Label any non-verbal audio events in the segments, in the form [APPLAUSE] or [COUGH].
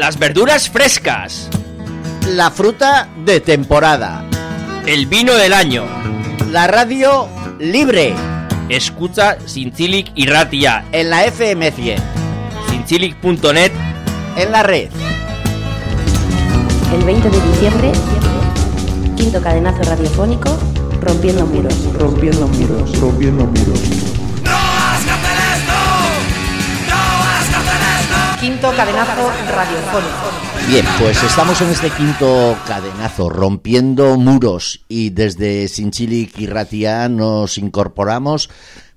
Las verduras frescas. La fruta de temporada. El vino del año. La radio libre. Escucha Sinchilic y Ratia En la FM 100. Sinchilic.net. En la red. El 20 de diciembre, quinto cadenazo radiofónico, Rompiendo Muros. Rompiendo muros, rompiendo muros. Quinto cadenazo radiofónico. Bien, pues estamos en este quinto cadenazo, rompiendo muros, y desde Sinchilic y Ratia nos incorporamos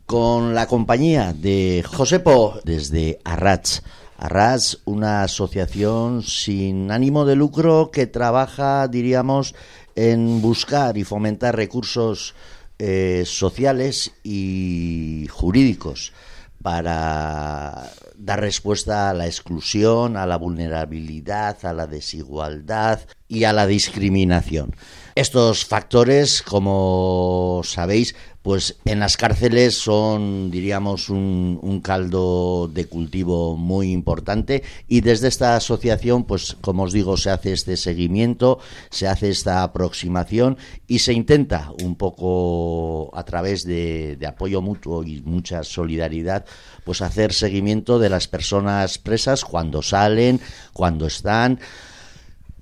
con la compañía de Josepo desde Arrats. Arrats, una asociación sin ánimo de lucro que trabaja, diríamos, en buscar y fomentar recursos eh, sociales y jurídicos para dar respuesta a la exclusión, a la vulnerabilidad, a la desigualdad y a la discriminación. Estos factores, como sabéis, pues en las cárceles son, diríamos, un, un, caldo de cultivo muy importante y desde esta asociación, pues como os digo, se hace este seguimiento, se hace esta aproximación y se intenta un poco a través de, de apoyo mutuo y mucha solidaridad, pues hacer seguimiento de las personas presas cuando salen, cuando están.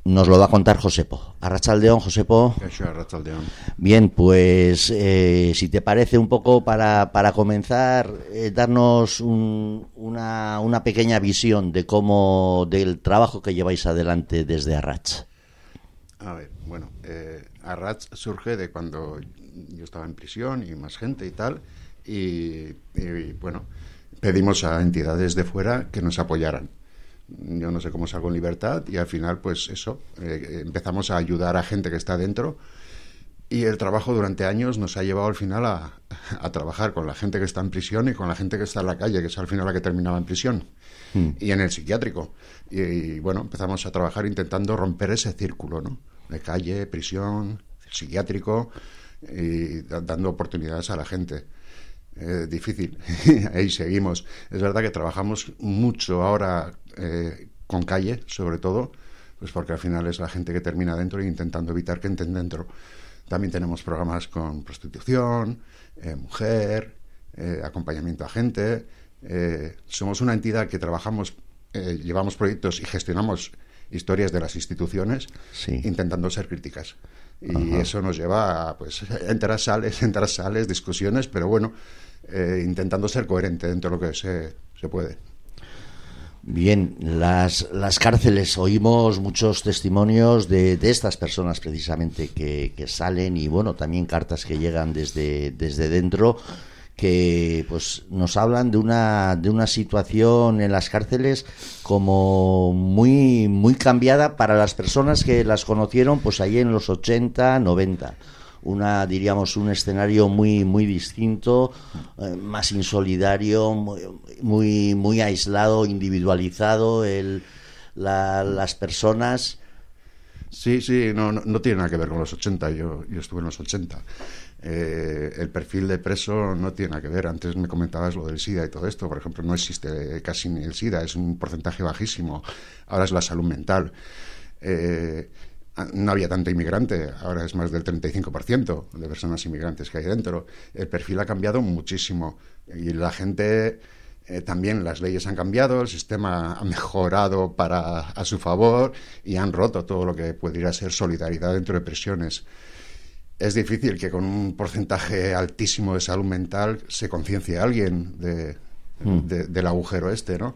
Nos lo va a contar Josepo. Arrachaldeón, Josepo. Arrachaldeón. Bien, pues eh, si te parece un poco para, para comenzar, eh, darnos un, una, una, pequeña visión de cómo, del trabajo que lleváis adelante desde Arrach. A ver, bueno, eh, Arrach surge de cuando yo estaba en prisión y más gente y tal, y, y bueno, pedimos a entidades de fuera que nos apoyaran yo no sé cómo salgo en libertad y al final pues eso, eh, empezamos a ayudar a gente que está dentro y el trabajo durante años nos ha llevado al final a, a, trabajar con la gente que está en prisión y con la gente que está en la calle, que es al final la que terminaba en prisión mm. y en el psiquiátrico. Y, y, bueno, empezamos a trabajar intentando romper ese círculo, ¿no? De calle, prisión, psiquiátrico y dando oportunidades a la gente. Eh, difícil, [LAUGHS] ahí seguimos. Es verdad que trabajamos mucho ahora eh, con calle, sobre todo, pues porque al final es la gente que termina dentro e intentando evitar que entren dentro. También tenemos programas con prostitución, eh, mujer, eh, acompañamiento a gente. Eh, somos una entidad que trabajamos, llevamos proyectos y gestionamos historias de las instituciones, sí. intentando ser críticas. Y Ajá. eso nos lleva a pues, [LAUGHS] entrar sales, entrar sales, discusiones, pero bueno, intentando ser coherente dentro de lo que se, se puede. Bien, las, las cárceles, oímos muchos testimonios de, de estas personas precisamente que, que, salen y bueno, también cartas que llegan desde, desde dentro que pues nos hablan de una, de una situación en las cárceles como muy, muy cambiada para las personas que las conocieron pues ahí en los 80, 90 una diríamos un escenario muy muy distinto eh, más insolidario muy, muy aislado individualizado el la, las personas sí sí no, no, no tiene nada que ver con los 80 yo yo estuve en los 80 eh, el perfil de preso no tiene nada que ver. Antes me comentabas lo del SIDA y todo esto. Por ejemplo, no existe casi ni el SIDA, es un porcentaje bajísimo. Ahora es la salud mental. Eh, no había tanto inmigrante, ahora es más del 35% de personas inmigrantes que hay dentro. El perfil ha cambiado muchísimo y la gente eh, también las leyes han cambiado, el sistema ha mejorado para a su favor y han roto todo lo que pudiera ser solidaridad dentro de prisiones. Es difícil que con un porcentaje altísimo de salud mental se conciencie a alguien de, mm. de, del agujero este, ¿no?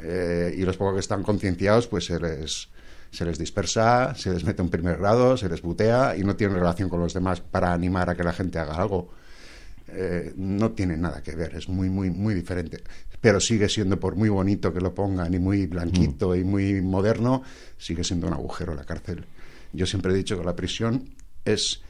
Eh, y los pocos que están concienciados, pues se les se les dispersa, se les mete un primer grado, se les butea y no tienen relación con los demás para animar a que la gente haga algo. Eh, no tiene nada que ver, es muy, muy, muy diferente. Pero sigue siendo, por muy bonito que lo pongan, y muy blanquito mm. y muy moderno, sigue siendo un agujero la cárcel. Yo siempre he dicho que la prisión es.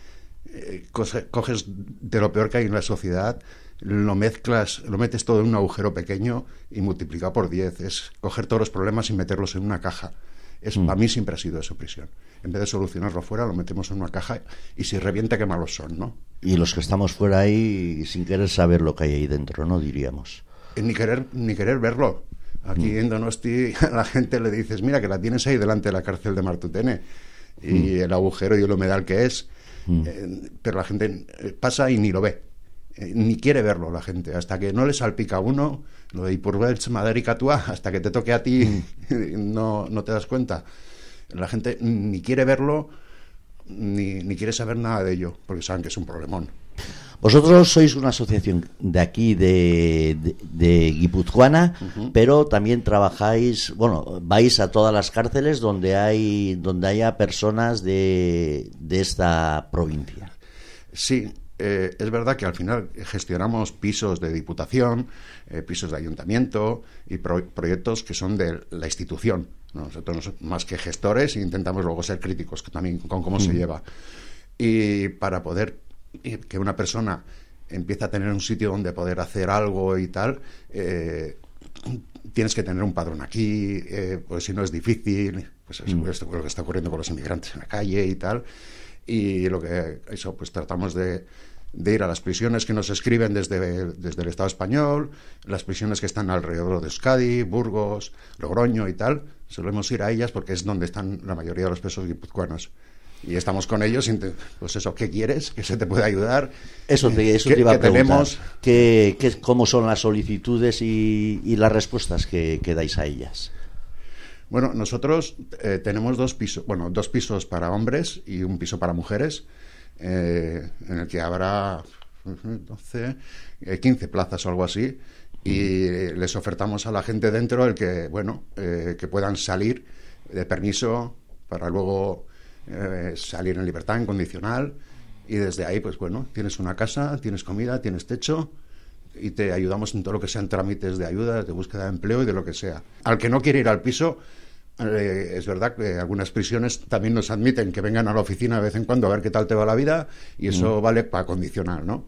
Eh, coges de lo peor que hay en la sociedad, lo mezclas, lo metes todo en un agujero pequeño y multiplica por 10. Es coger todos los problemas y meterlos en una caja. Es, mm. Para mí siempre ha sido eso prisión. En vez de solucionarlo fuera, lo metemos en una caja y si revienta, qué malos son, ¿no? Y los que estamos fuera ahí sin querer saber lo que hay ahí dentro, ¿no? Diríamos. Ni querer, ni querer verlo. Aquí en Donosti a [LAUGHS] la gente le dices, mira que la tienes ahí delante de la cárcel de Martutene y el agujero y el humedal que es, eh, pero la gente eh, pasa y ni lo ve. Eh, ni quiere verlo la gente, hasta que no le salpica a uno, lo de Ipurvelch, Madericatua, hasta que te toque a ti, [LAUGHS] no, no te das cuenta. La gente ni quiere verlo, ni, ni quiere saber nada de ello, porque saben que es un problemón. Vosotros sois una asociación de aquí, de, de, de Guipuzcoana, pero también trabajáis, bueno, vais a todas las cárceles donde hay donde haya personas de, de esta provincia. Sí, eh, es verdad que al final gestionamos pisos de diputación, eh, pisos de ayuntamiento y pro- proyectos que son de la institución. Nosotros, más que gestores, intentamos luego ser críticos también con cómo se lleva. Y para poder eh, que una persona empiece a tener un sitio donde poder hacer algo y tal, eh, tienes que tener un padrón aquí, pues si no es difícil, pues es esto, lo que está ocurriendo con los inmigrantes en la calle y tal. Y lo que eso, pues tratamos de, de ir a las prisiones que nos escriben desde, desde el Estado español, las prisiones que están alrededor de Euskadi, Burgos, Logroño y tal. Solemos ir a ellas porque es donde están la mayoría de los presos guipuzcoanos. Y estamos con ellos, pues eso, ¿qué quieres? ¿Que se te puede ayudar? Eso te, eso ¿Qué- te iba a preguntar. tenemos? ¿Qué, qué- cómo son las solicitudes y, y las respuestas que, que dais a ellas? Bueno, nosotros eh, tenemos dos pisos, bueno, dos pisos para hombres y un piso para mujeres, eh, en el que habrá [LAUGHS] 12, eh, 15 plazas o algo así, y les ofertamos a la gente dentro el que, bueno, eh, que puedan salir de permiso para luego eh, salir en libertad incondicional, y desde ahí, pues bueno, tienes una casa, tienes comida, tienes techo, y te ayudamos en todo lo que sean trámites de ayuda, de búsqueda de empleo y de lo que sea. Al que no quiere ir al piso, eh, es verdad que algunas prisiones también nos admiten que vengan a la oficina de vez en cuando a ver qué tal te va la vida y eso vale para condicionar, ¿no?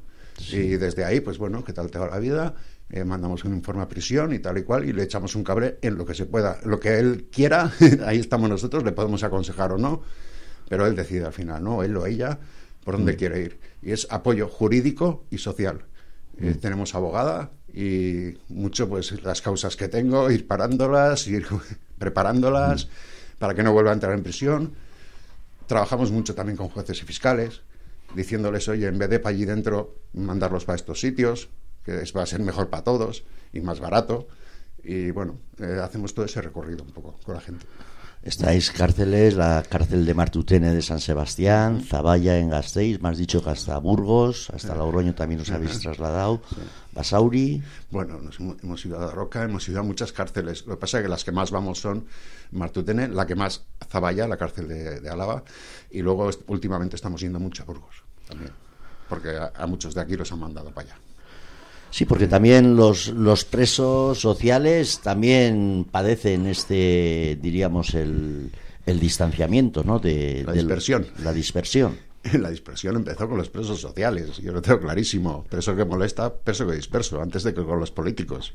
Y desde ahí, pues bueno, qué tal te va la vida, eh, mandamos un informe a prisión y tal y cual y le echamos un cable en lo que se pueda. Lo que él quiera, [LAUGHS] ahí estamos nosotros, le podemos aconsejar o no, pero él decide al final, ¿no? Él o ella, por dónde quiere ir. Y es apoyo jurídico y social. Eh, tenemos abogada y mucho pues las causas que tengo, ir parándolas, ir [LAUGHS] preparándolas para que no vuelva a entrar en prisión. Trabajamos mucho también con jueces y fiscales, diciéndoles, oye, en vez de para allí dentro, mandarlos para estos sitios, que es- va a ser mejor para todos y más barato. Y bueno, eh, hacemos todo ese recorrido un poco con la gente. Estáis cárceles, la cárcel de Martutene de San Sebastián, Zaballa en Gasteiz, me has dicho que hasta Burgos, hasta Logroño también os habéis trasladado, Basauri, Bueno, nos hemos, hemos ido a La Roca, hemos ido a muchas cárceles. Lo que pasa es que las que más vamos son Martutene, la que más Zaballa, la cárcel de, de Álava, y luego últimamente estamos yendo mucho a Burgos también, porque a, a muchos de aquí los han mandado para allá. Sí, porque también los, los presos sociales también padecen este, diríamos, el, el distanciamiento, ¿no? De, La dispersión. la dispersión. [LAUGHS] La dispersión empezó con los presos sociales, yo lo tengo clarísimo. Preso que molesta, preso que disperso, antes de que con los políticos.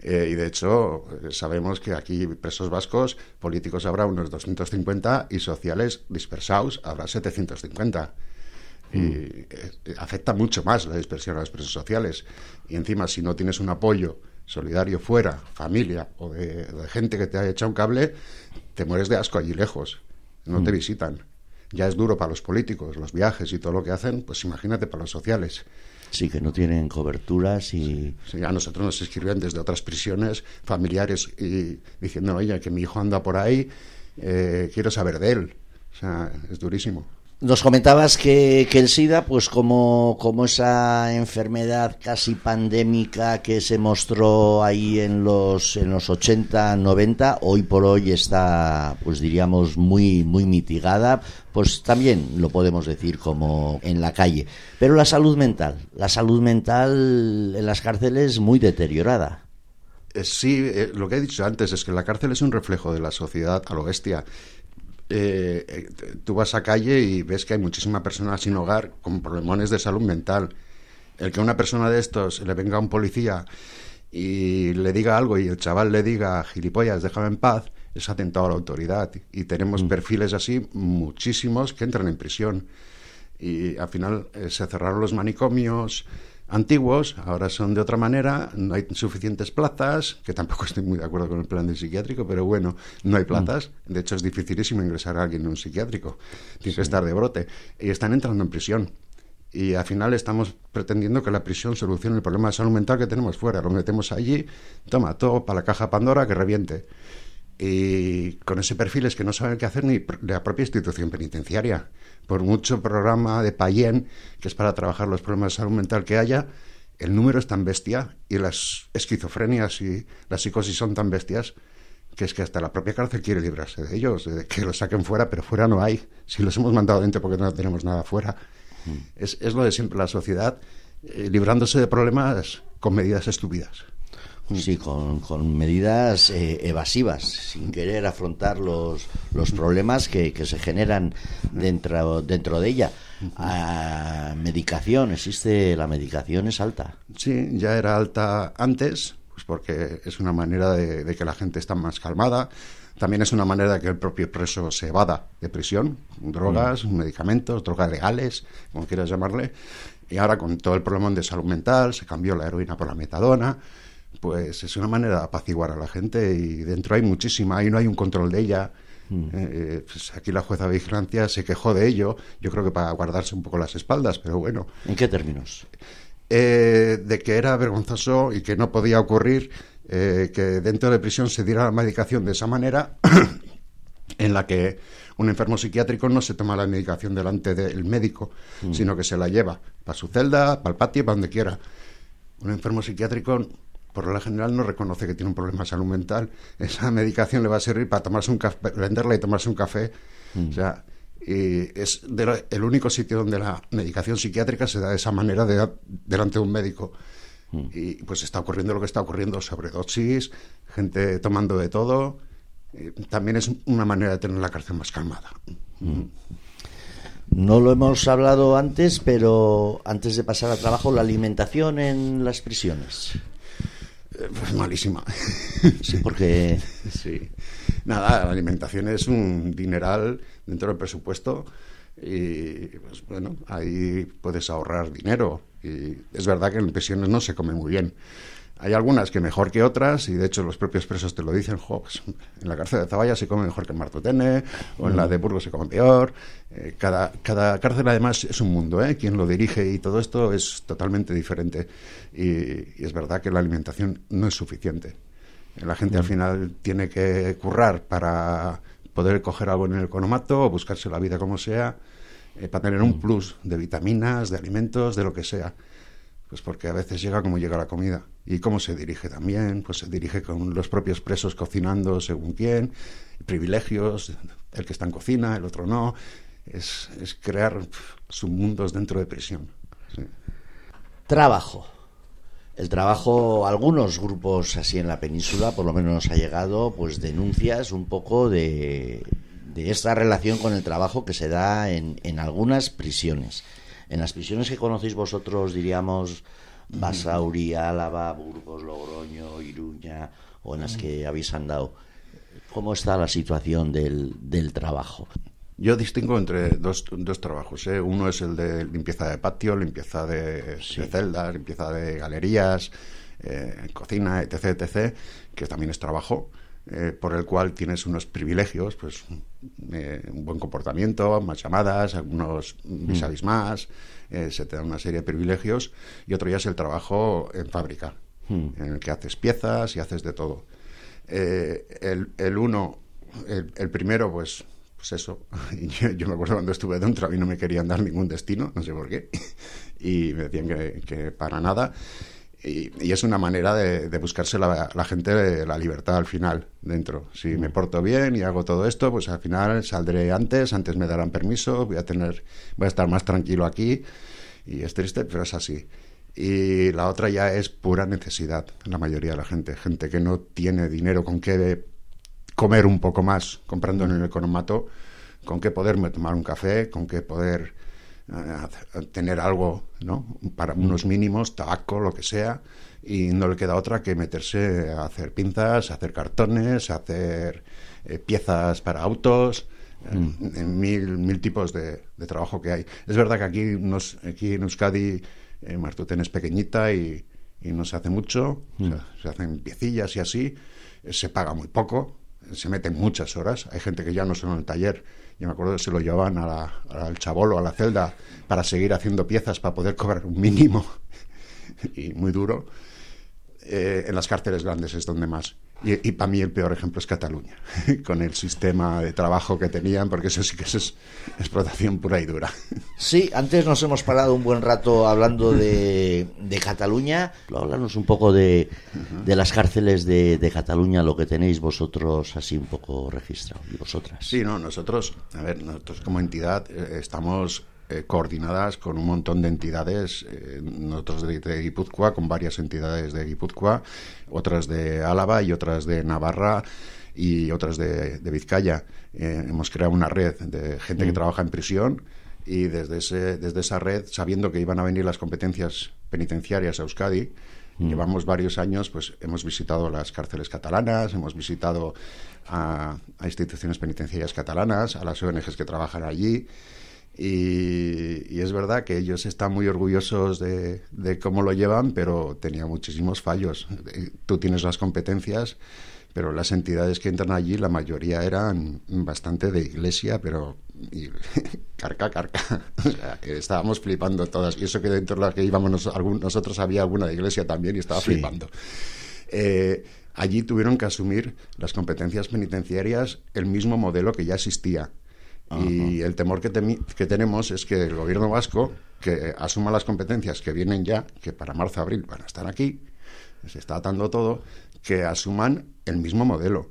Eh, y de hecho, eh, sabemos que aquí presos vascos, políticos habrá unos 250 y sociales dispersados habrá 750. Y eh, afecta mucho más la dispersión a los presos sociales. Y encima, si no tienes un apoyo solidario fuera, familia o de, de gente que te haya echado un cable, te mueres de asco allí lejos. No te visitan. Ya es duro para los políticos, los viajes y todo lo que hacen, pues imagínate para los sociales. Sí, que no tienen coberturas y... Sí, a nosotros nos escriben desde otras prisiones familiares y diciendo, oye, que mi hijo anda por ahí, eh, quiero saber de él. O sea, es durísimo. Nos comentabas que, el SIDA, pues como, como esa enfermedad casi pandémica que se mostró ahí en los, en los 80, 90, hoy por hoy está, pues diríamos, muy, muy mitigada, pues también lo podemos decir como en la calle. Pero la salud mental, la salud mental en las cárceles muy deteriorada. Eh, sí, eh, lo que he dicho antes es que la cárcel es un reflejo de la sociedad a lo bestia. Eh, eh, tú vas a calle y ves que hay muchísimas personas sin hogar con problemones de salud mental. El que a una persona de estos le venga un policía y le diga algo y el chaval le diga gilipollas, déjame en paz, es atentado a la autoridad. Y tenemos perfiles así muchísimos que entran en prisión. Y al final eh, se cerraron los manicomios, antiguos, ahora son de otra manera, no hay suficientes plazas, que tampoco [LAUGHS] estoy muy de acuerdo con el plan del psiquiátrico, pero bueno, no hay plazas. De hecho, es dificilísimo ingresar a alguien en un psiquiátrico. Tiene que estar de brote. Y están entrando en prisión. Y al final estamos pretendiendo que la prisión solucione el problema de salud mental que tenemos fuera. Lo metemos allí, toma, todo para la caja Pandora que reviente. Y con ese perfil es que no saben qué hacer ni la propia institución penitenciaria. Por mucho programa de Payén, que es para trabajar los problemas de salud mental que haya, el número es tan bestia y las esquizofrenias y la psicosis son tan bestias que es que hasta la propia cárcel quiere librarse de ellos, de que los saquen fuera, pero fuera no hay. Si los hemos mandado dentro porque no tenemos nada fuera. Mm. Es, es, lo de siempre la sociedad, eh, librándose de problemas con medidas estúpidas. Sí, con, medidas eh, evasivas, sin querer afrontar los, los problemas que, que se generan dentro, dentro de ella. Ah, medicación, existe, la medicación es alta. Sí, ya era alta antes, pues porque es una manera de, que la gente está más calmada. También es una manera de que el propio preso se evada de prisión, drogas, mm. medicamentos, drogas legales, como quieras llamarle. Y ahora con todo el problema de salud mental, se cambió la heroína por la metadona pues es una manera de apaciguar a la gente y dentro hay muchísima, ahí no hay un control de ella. Mm. Eh, eh, pues aquí la jueza de vigilancia se quejó de ello, yo creo que para guardarse un poco las espaldas, pero bueno. ¿En qué términos? Eh, de que era vergonzoso y que no podía ocurrir que dentro de prisión se diera la medicación de esa manera [COUGHS] en la que un enfermo psiquiátrico no se toma la medicación delante del médico, mm. sino que se la lleva para su celda, para el patio, para donde quiera. Un enfermo psiquiátrico por lo general no reconoce que tiene un problema de salud mental, [LAUGHS] esa medicación le va a servir para tomarse un café, venderla y tomarse un café. Mm. O sea, y es el único sitio donde la medicación psiquiátrica se da de esa manera delante de un médico. Mm. Y pues está ocurriendo lo que está ocurriendo, sobredosis, gente tomando de todo. también es una manera de tener la cárcel más calmada. Mm. No lo hemos hablado antes, pero antes de pasar a trabajo, la alimentación en las prisiones. Pues malísima. [LAUGHS] Sí, porque... [LAUGHS] Sí. Nada, la alimentación es un dineral dentro del presupuesto y, pues bueno, ahí puedes ahorrar dinero. Y es verdad que en pensiones no se come muy bien. Hay algunas que mejor que otras, y de hecho los propios presos te lo dicen, pues, en la cárcel de Zaballa se come mejor que en Martutene, o en la de Burgos se come peor. Eh, cada, cada cárcel además es un mundo, ¿eh? Quien lo dirige y todo esto es totalmente diferente. Y, es verdad que la alimentación no es suficiente. La gente al final tiene que currar para poder coger algo en el economato o buscarse la vida como sea, eh, para tener un plus de vitaminas, de alimentos, de lo que sea. Pues porque a veces llega como llega la comida. ¿Y cómo se dirige también? Pues se dirige con los propios presos cocinando según quién, privilegios, el que está en cocina, el otro no. Es, es crear submundos dentro de prisión. Trabajo. El trabajo, algunos grupos así en la península, por lo menos ha llegado, pues denuncias un poco de, de esta relación con el trabajo que se da en, en algunas prisiones. En las prisiones que conocéis vosotros, diríamos, Basauri, Álava, Burgos, Logroño, Iruña, o en las que habéis andado, ¿cómo está la situación del, del trabajo? Yo distingo entre dos, dos trabajos. ¿eh? Uno es el de limpieza de patio, limpieza de, celdas, limpieza de galerías, eh, cocina, etc., etc., que también es trabajo. Eh, por el cual tienes unos privilegios, pues eh, un buen comportamiento, más llamadas, algunos vis a vis más, eh, se te dan una serie de privilegios, y otro ya es el trabajo en fábrica, hmm. en el que haces piezas y haces de todo. el, el, uno, el, primero, pues, pues eso, [LAUGHS] yo, me acuerdo cuando estuve dentro, a mí no me querían dar ningún destino, no sé por qué, [LAUGHS] y me decían que, que para nada. Y, es una manera de, buscarse la, la, gente la libertad al final dentro. Si me porto bien y hago todo esto, pues al final saldré antes, antes me darán permiso, voy a tener, voy a estar más tranquilo aquí. Y es triste, pero es así. Y la otra ya es pura necesidad, la mayoría de la gente. Gente que no tiene dinero con qué comer un poco más comprando en el economato, con qué poderme tomar un café, con qué poder tener algo, ¿no? Para unos mínimos, tabaco, lo que sea, y no le queda otra que meterse a hacer pinzas, a hacer cartones, a hacer eh, piezas para autos, eh, mm. en mil, mil tipos de, trabajo que hay. Es verdad que aquí, nos, aquí en Euskadi Eh, Martuten es pequeñita y, y no se hace mucho, o sea, se hacen piecillas y así, eh, se paga muy poco, se meten muchas horas. Hay gente que ya no son en el taller. Yo me acuerdo que se lo llevaban al chabolo, a la celda, para seguir haciendo piezas, para poder cobrar un mínimo. [LAUGHS] y muy duro. Eh, en las cárceles grandes es donde más. Y, para mí el peor ejemplo es Cataluña, [LAUGHS] con el sistema de trabajo que tenían, porque eso sí que eso es explotación pura y dura. Sí, antes nos hemos parado un buen rato hablando de, de Cataluña. Háblanos un poco de, de las cárceles de, de Cataluña, lo que tenéis vosotros así un poco registrado, y vosotras. Sí, no, nosotros, a ver, nosotros como entidad eh, estamos eh, coordinadas con un montón de entidades, eh, nosotros de, de Guipúzcoa, con varias entidades de Guipúzcoa, otras de Álava y otras de Navarra y otras de, de Vizcaya. Eh, hemos creado una red de gente que trabaja en prisión y desde, ese, desde esa red, sabiendo que iban a venir las competencias penitenciarias a Euskadi, Llevamos varios años, pues hemos visitado las cárceles catalanas, hemos visitado a, a instituciones penitenciarias catalanas, a las ONGs que trabajan allí. Y, y es verdad que ellos están muy orgullosos de, de cómo lo llevan, pero tenía muchísimos fallos. Eh, Tú tienes las competencias, pero las entidades que entran allí, la mayoría eran bastante de iglesia, pero y, [LAUGHS] carca, carca. O sea, estábamos flipando todas. Y eso que dentro de las que íbamos nos- algún- nosotros había alguna de iglesia también y estaba Sí. flipando. Eh, allí tuvieron que asumir las competencias penitenciarias el mismo modelo que ya existía. Y el temor que, tenemos es que el gobierno vasco, que asuma las competencias que vienen ya, que para marzo-abril van a estar aquí, se está atando todo, que asuman el mismo modelo.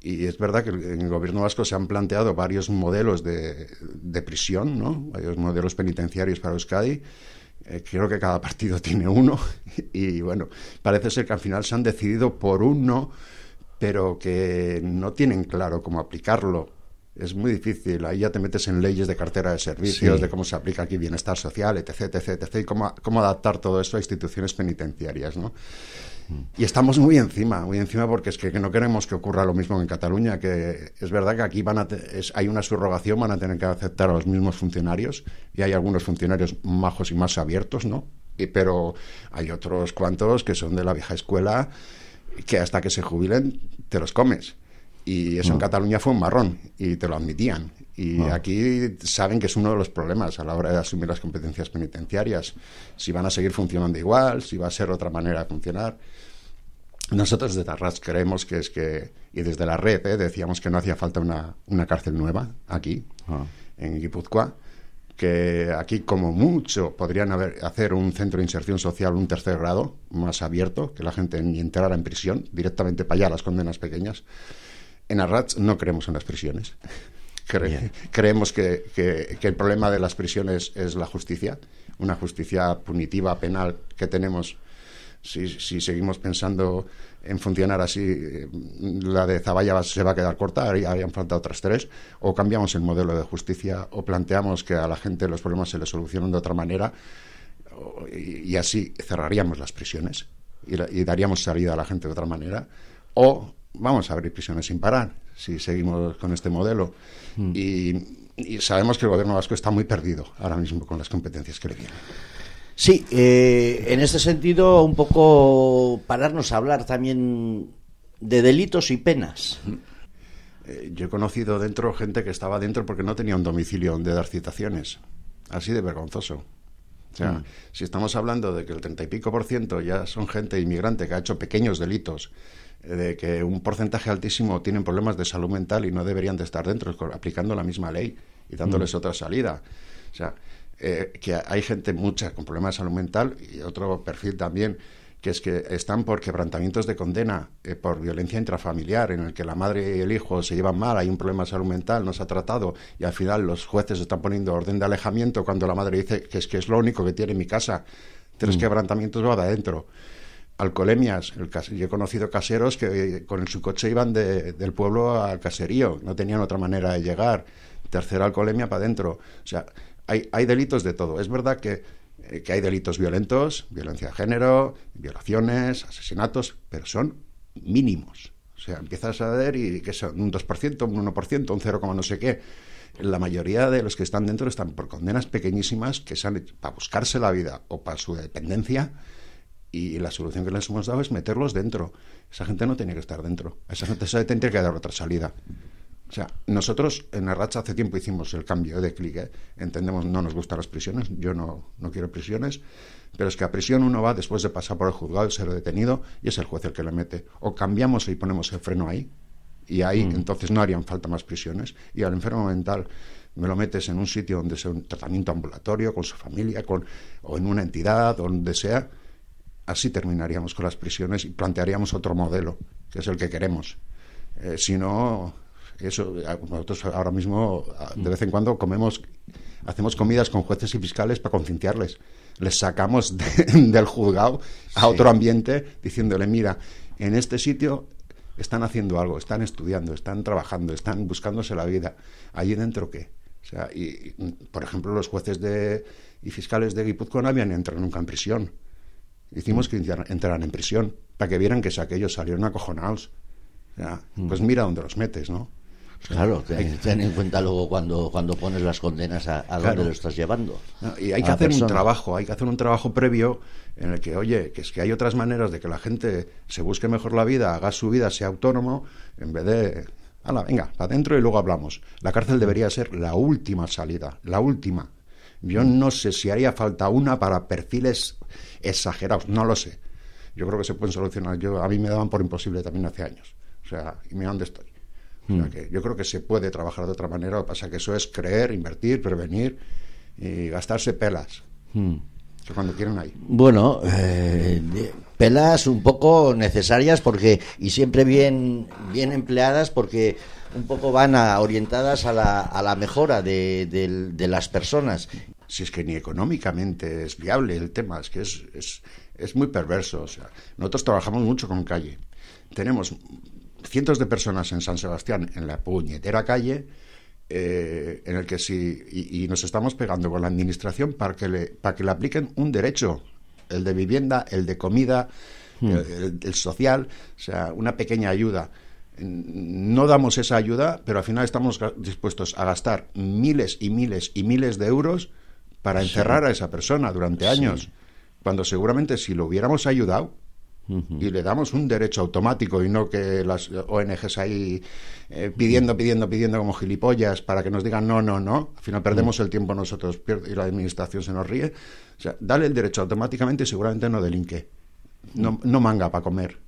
Y es verdad que en el gobierno vasco se han planteado varios modelos de, de prisión, ¿no? varios modelos penitenciarios para Euskadi. Eh, creo que cada partido [LAUGHS] tiene uno. Y bueno, parece ser que al final se han decidido por uno, pero que no tienen claro cómo aplicarlo. Es muy difícil. Ahí ya te metes en leyes de cartera de servicios, Sí. de cómo se aplica aquí bienestar social, etc., etc., etc., y cómo, cómo adaptar todo esto a instituciones penitenciarias, ¿no? Y estamos muy encima, muy encima porque es que no queremos que ocurra lo mismo en Cataluña, que es verdad que aquí van a te- es- hay una subrogación, van a tener que aceptar a los mismos funcionarios y hay algunos funcionarios majos y más abiertos, ¿no? Y- pero hay otros cuantos que son de la vieja escuela que hasta que se jubilen te los comes. Y eso en Cataluña fue un marrón y te lo admitían. Y aquí saben que es uno de los problemas a la hora de asumir las competencias penitenciarias. Si van a seguir funcionando igual, si va a ser otra manera de funcionar. Nosotros de Tarras creemos que es que, y desde la red ¿eh? decíamos que no hacía falta una, una cárcel nueva aquí, Ah. en Guipúzcoa, que aquí como mucho podrían haber, hacer un centro de inserción social, un tercer grado, más abierto, que la gente ni entrara en prisión, directamente para allá las condenas pequeñas. En Arrats no creemos en las prisiones. [LAUGHS] Cre- Bien. [LAUGHS] creemos que, que- que el problema de las prisiones es la justicia, una justicia punitiva, penal que tenemos. Si, si seguimos pensando en funcionar así, eh, la de Zaballa se va a quedar corta, ahí harían falta otras tres, o cambiamos el modelo de justicia, o planteamos que a la gente los problemas se les solucionan de otra manera, y, y así cerraríamos las prisiones y, la- y daríamos salida a la gente de otra manera, o vamos a abrir prisiones sin parar si seguimos con este modelo. Y, y sabemos que el gobierno vasco está muy perdido ahora mismo con las competencias que le tienen. Sí, eh, en este sentido, un poco pararnos a hablar también de delitos y penas. Eh, yo he conocido dentro gente que estaba dentro porque no tenía un domicilio donde dar citaciones. Así de vergonzoso. O sea, si estamos hablando de que el treinta y pico por ciento ya son gente inmigrante que ha hecho pequeños delitos, de que un porcentaje altísimo tienen problemas de salud mental y no deberían de estar dentro, aplicando la misma ley y dándoles otra salida. O sea, eh, que hay gente mucha con problemas de salud mental y otro perfil también que es que están por quebrantamientos de condena, eh, por violencia intrafamiliar, en el que la madre y el hijo se llevan mal, hay un problema de salud mental, no se ha tratado, y al final los jueces están poniendo orden de alejamiento cuando la madre dice que es que es lo único que tiene en mi casa. Tres quebrantamientos va de adentro. Alcoholemias, yo he conocido caseros que eh, con su coche iban de- del pueblo al caserío, no tenían otra manera de llegar. Tercera alcoholemia para adentro. O sea, hay, hay delitos de todo. Es verdad que, eh, que hay delitos violentos, violencia de género, violaciones, asesinatos, pero son mínimos. O sea, empiezas a ver y que es un 2%, un 1%, un 0, no sé qué. La mayoría de los que están dentro están por condenas pequeñísimas que salen para buscarse la vida o para su dependencia y la solución que les hemos dado es meterlos dentro. Esa gente no tiene que estar dentro. A esa gente se tendría que dar otra salida. O sea, nosotros en Arracha hace tiempo hicimos el cambio de clic. ¿eh? Entendemos, no nos gustan las prisiones, yo no, no quiero prisiones, pero es que a prisión uno va después de pasar por el juzgado y ser detenido y es el juez el que le mete. O cambiamos y ponemos el freno ahí, y ahí mm. entonces no harían falta más prisiones. Y al enfermo mental me lo metes en un sitio donde sea un tratamiento ambulatorio, con su familia, con, o en una entidad, donde sea. Así terminaríamos con las prisiones y plantearíamos otro modelo, que es el que queremos. Eh, si no, eso, nosotros ahora mismo de vez en cuando comemos, hacemos comidas con jueces y fiscales para concienciarles. Les sacamos [LAUGHS] del juzgado a otro ambiente diciéndole, mira, en este sitio están haciendo algo, están estudiando, están trabajando, están buscándose la vida. ¿Allí dentro qué? O sea, y, por ejemplo, los jueces de, y fiscales de Guipúzcoa no habían entrado nunca en prisión. Hicimos que entraran en prisión para que vieran que aquellos salieron acojonados. Pues mira dónde los metes, ¿no? Claro, ten, en cuenta luego cuando, cuando pones las condenas a, dónde lo estás llevando. y hay que hacer un trabajo, hay que hacer un trabajo previo en el que, oye, que es que hay otras maneras de que la gente se busque mejor la vida, haga su vida, sea autónomo, en vez de, hala, venga, para adentro y luego hablamos. La cárcel debería ser la última salida, la última. Yo no sé si haría falta una para perfiles exagerados, no lo sé. Yo creo que se pueden solucionar. Yo, a mí me daban por imposible también hace años. O sea, y mira dónde estoy. Hmm. yo creo que se puede trabajar de otra manera, lo que pasa que eso es creer, invertir, prevenir y gastarse pelas. Hmm. Que cuando quieran ahí. Bueno, eh, pelas un poco necesarias porque y siempre bien, bien empleadas porque un poco van orientadas a la, a la mejora de, de, las personas. Si es que ni económicamente es viable el tema, es que es, es, es muy perverso. O sea, nosotros trabajamos mucho con calle. Tenemos cientos de personas en San Sebastián, en la puñetera calle, eh, en el que sí, y, nos estamos pegando con la administración para que, le, para que le apliquen un derecho, el de vivienda, el de comida, hmm. el, social, o sea, una pequeña ayuda. No damos esa ayuda, pero al final estamos dispuestos a gastar miles y miles y miles de euros para encerrar a esa persona durante años, cuando seguramente si lo hubiéramos ayudado, y le damos un derecho automático y no que las ONGs ahí eh, pidiendo, pidiendo, pidiendo como gilipollas para que nos digan no, no, no. Al final perdemos el tiempo nosotros y la administración se nos ríe. O sea, dale el derecho automáticamente y seguramente no delinque. No, no manga para comer.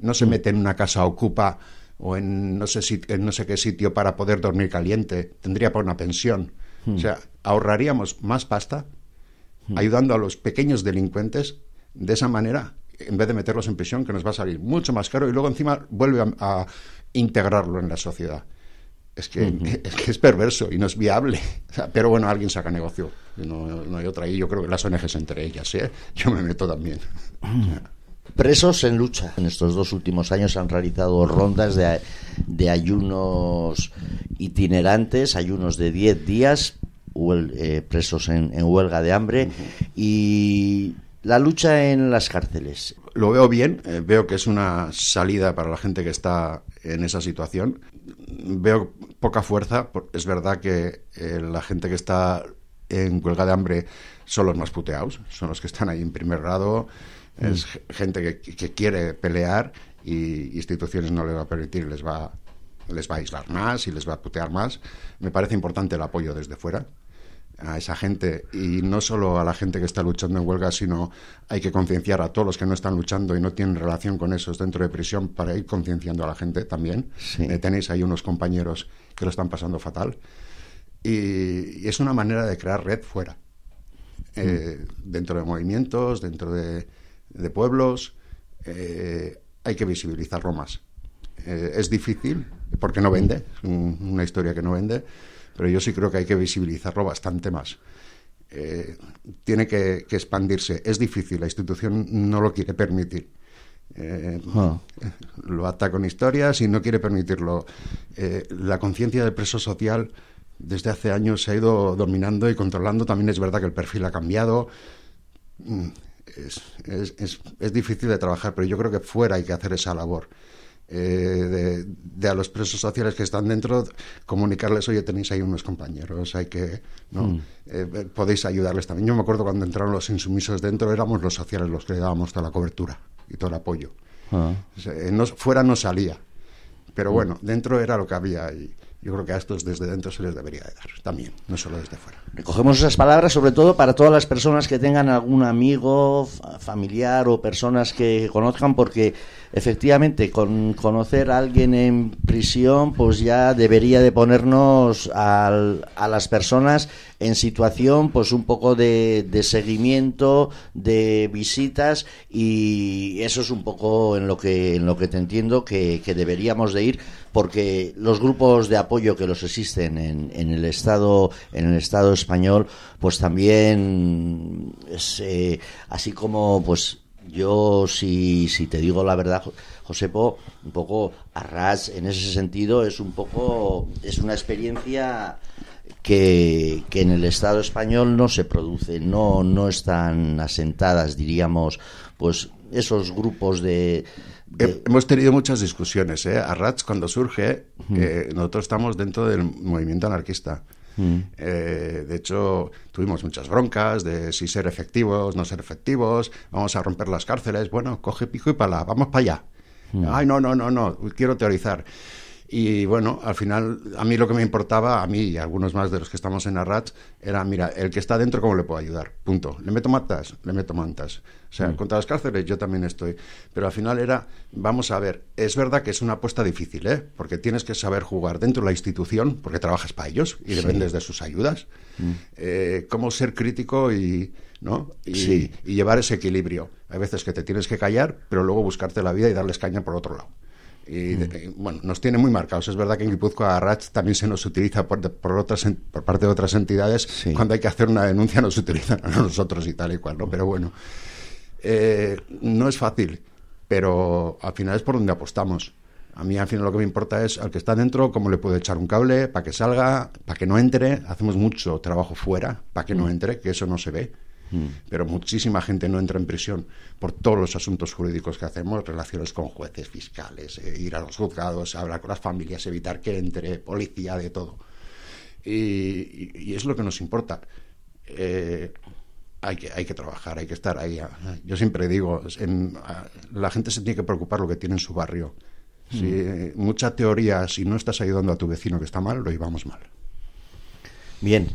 No se mete en una casa ocupa o en no sé, si, en no sé qué sitio para poder dormir caliente. Tendría para una pensión. O sea, ahorraríamos más pasta ayudando a los pequeños delincuentes de esa manera en vez de meterlos en prisión, que nos va a salir mucho más caro y luego encima vuelve a, integrarlo en la sociedad. Es que, [LAUGHS] es que, es perverso y no es viable. pero bueno, alguien saca negocio. No, hay otra. Y yo creo que las ONGs entre ellas, ¿eh? Yo me meto también. Presos en lucha. En estos dos últimos años han realizado rondas de, de ayunos itinerantes, ayunos de 10 días, eh, presos en, huelga de hambre. Y la lucha en las cárceles. Lo veo bien, eh, veo que es una salida para la gente que está en esa situación. Veo poca fuerza, es verdad que eh, la gente que está en huelga de hambre son los más puteados, son los que están ahí en primer grado, es mm. gente que, quiere pelear y instituciones no les va a permitir, les va, les va a aislar más y les va a putear más. Me parece importante el apoyo desde fuera a esa gente y no solo a la gente que está luchando en huelga, sino hay que concienciar a todos los que no están luchando y no tienen relación con esos dentro de prisión para ir concienciando a la gente también. Eh, tenéis ahí unos compañeros que lo están pasando fatal. Y, es una manera de crear red fuera, eh, mm. dentro de movimientos, dentro de, pueblos. Eh, hay que visibilizarlo más. es difícil porque no vende, es una historia que no vende pero yo sí creo que hay que visibilizarlo bastante más. Eh, tiene que, expandirse. Es difícil, la institución no lo quiere permitir. Eh, ah. Lo ata con historias y no quiere permitirlo. Eh, la conciencia del preso social desde hace años se ha ido dominando y controlando. También es verdad que el perfil ha cambiado. Mm, es, es, es, difícil de trabajar, pero yo creo que fuera hay que hacer esa labor. Eh, de, de a los presos sociales que están dentro, comunicarles, oye, tenéis ahí unos compañeros, hay que, ¿no? Mm. Eh, podéis ayudarles también. Yo me acuerdo cuando entraron los insumisos dentro, éramos los sociales los que le dábamos toda la cobertura y todo el apoyo. Ah. Eh, no- fuera no salía. Pero bueno, dentro era lo que había y yo creo que a estos desde dentro se les debería de dar también, no solo desde fuera. Recogemos esas palabras sobre todo para todas las personas que tengan algún amigo, fa- familiar o personas que conozcan, porque efectivamente con conocer a alguien en prisión, pues ya debería de ponernos al- a las personas en situación, pues un poco de, de seguimiento, de visitas y eso es un poco en lo que en lo que te entiendo que, que deberíamos de ir, porque los grupos de apoyo que los existen en, en el estado en el estado español, pues también es, eh, así como pues yo si, si te digo la verdad, Jo- Josepo, un poco Arras en ese sentido es un poco es una experiencia que, que en el Estado español no se produce, no, no están asentadas, diríamos, pues esos grupos de, de- He- Hemos tenido muchas discusiones. ¿eh? Arrats, cuando surge, eh, nosotros estamos dentro del movimiento anarquista. Eh, de hecho, tuvimos muchas broncas de si ser efectivos, no ser efectivos, vamos a romper las cárceles. Bueno, coge pico y pala, vamos para allá. Ay, no, no, no, no, quiero teorizar. Y bueno, al final, a mí lo que me importaba, a mí y a algunos más de los que estamos en Arrats, era, mira, el que está dentro, ¿cómo le puedo ayudar? Punto. ¿Le meto mantas? Le meto mantas. O sea, contra las cárceles yo también estoy. Pero al final era, vamos a ver, es verdad que es una apuesta difícil, ¿eh? Porque tienes que saber jugar dentro de la institución, porque trabajas para ellos y dependes de sus ayudas. Eh, cómo ser crítico y, ¿no? Y, Sí. y llevar ese equilibrio. Hay veces que te tienes que callar, pero luego buscarte la vida y darles caña por otro lado. Y de- bueno, nos tiene muy marcados. Es verdad que en Guipúzcoa Arrats también se nos utiliza por, de- por otras por parte de otras entidades. Sí. Cuando hay que hacer una denuncia nos [LAUGHS] utilizan a nosotros y tal y cual, ¿no? Pero bueno, eh, no es fácil, pero al final es por donde apostamos. A mí al final lo que me importa es al que está dentro, cómo le puedo echar un cable para que salga, para que no entre. Hacemos mucho trabajo fuera para que no entre, que eso no se ve. Pero muchísima gente no entra en prisión por todos los asuntos jurídicos que hacemos, relaciones con jueces, fiscales, eh, ir a los juzgados, hablar con las familias, evitar que entre policía, de todo. Y, y- y es lo que nos importa. Eh, hay que, hay que trabajar, hay que estar ahí. Ah, Yo siempre digo, en- ah, la gente se tiene que preocupar lo que tiene en su barrio. Si, eh, mucha teoría, si no estás ayudando a tu vecino que está mal, lo llevamos mal. Bien.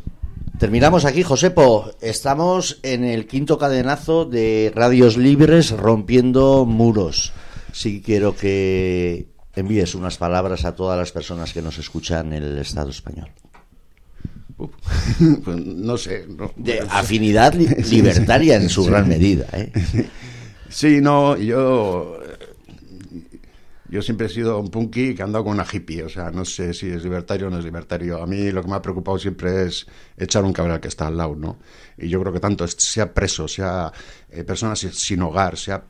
Terminamos aquí, Josepo. Estamos en el quinto cadenazo de Radios Libres rompiendo muros. Sí quiero que envíes unas palabras a todas las personas que nos escuchan en el Estado español. [LAUGHS] Pues no sé. no- De afinidad li- [LAUGHS] libertaria en su gran medida. ¿eh? [LAUGHS] Sí, no, yo. Yo siempre he sido un punky que ha andado con una hippie, o sea, no sé si es libertario o no es libertario. A mí lo que me ha preocupado siempre es echar un cable al que está al lado, ¿no? Y yo creo que tanto sea preso, sea eh, persona sin, sin hogar, sea,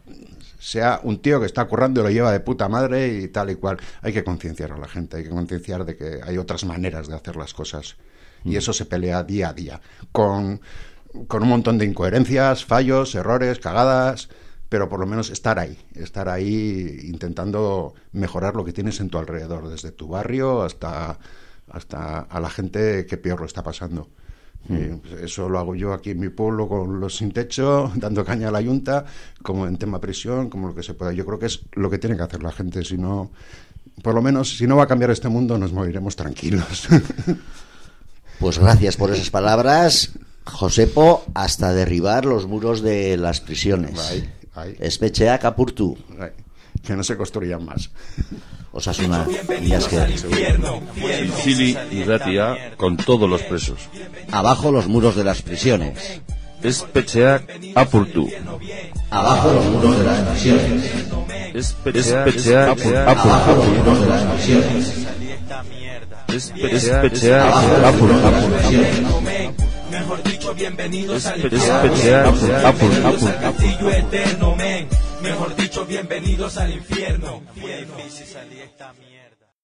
sea un tío que está currando y lo lleva de puta madre y tal y cual, hay que concienciar a la gente, hay que concienciar de que hay otras maneras de hacer las cosas. Y eso se pelea día a día, con, con un montón de incoherencias, fallos, errores, cagadas, pero por lo menos estar ahí, estar ahí intentando mejorar lo que tienes en tu alrededor, desde tu barrio hasta, hasta a la gente que peor lo está pasando. Eh, pues eso lo hago yo aquí en mi pueblo con los sin techo, [LAUGHS] dando caña a la yunta, como en tema prisión, como lo que se pueda. Yo creo que es lo que tiene que hacer la gente, si no, por lo menos, si no va a cambiar este mundo, nos moriremos tranquilos. [LAUGHS] Pues gracias por esas palabras, Josepo, hasta derribar los muros de las prisiones. Bai, bai. Que no se construyan más. Osasuna. Chili y Ratia con todos los presos. Abajo los muros de las prisiones. Espetxeak apurtu. Abajo los muros de las prisiones. Los apurtu. muros de las prisiones. Espetxeak Abajo los muros de las prisiones. Mejor dicho, bienvenidos al castillo eterno, men. Mejor dicho, bienvenidos al infierno.